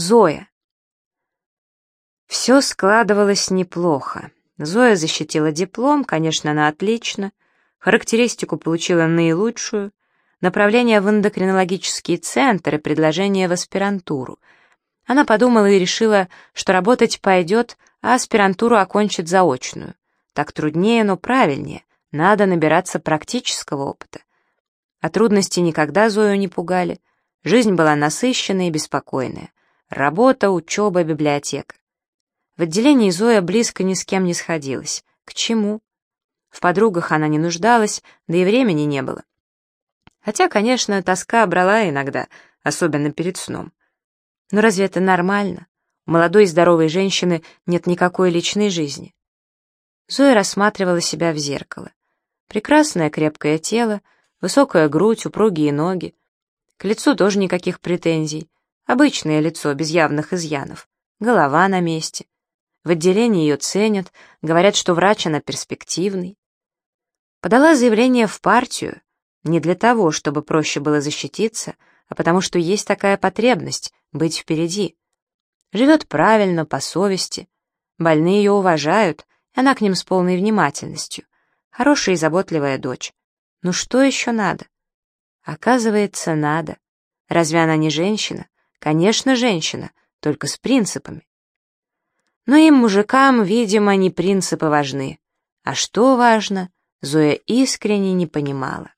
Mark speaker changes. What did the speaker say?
Speaker 1: Зоя. Все складывалось неплохо. Зоя защитила диплом, конечно, на отлично, характеристику получила наилучшую, направление в эндокринологический центр и предложение в аспирантуру. Она подумала и решила, что работать пойдет, а аспирантуру окончит заочную. Так труднее, но правильнее, надо набираться практического опыта. А трудности никогда Зою не пугали. Жизнь была насыщенная и беспокойная. Работа, учеба, библиотека. В отделении Зоя близко ни с кем не сходилась. К чему? В подругах она не нуждалась, да и времени не было. Хотя, конечно, тоска брала иногда, особенно перед сном. Но разве это нормально? У молодой и здоровой женщины нет никакой личной жизни. Зоя рассматривала себя в зеркало. Прекрасное крепкое тело, высокая грудь, упругие ноги. К лицу тоже никаких претензий. Обычное лицо, без явных изъянов. Голова на месте. В отделении ее ценят, говорят, что врач она перспективный. Подала заявление в партию, не для того, чтобы проще было защититься, а потому что есть такая потребность — быть впереди. Живет правильно, по совести. Больные ее уважают, и она к ним с полной внимательностью. Хорошая и заботливая дочь. Ну что еще надо? Оказывается, надо. Разве она не женщина? Конечно, женщина, только с принципами. Но им, мужикам, видимо, не принципы важны. А что важно, Зоя искренне не понимала.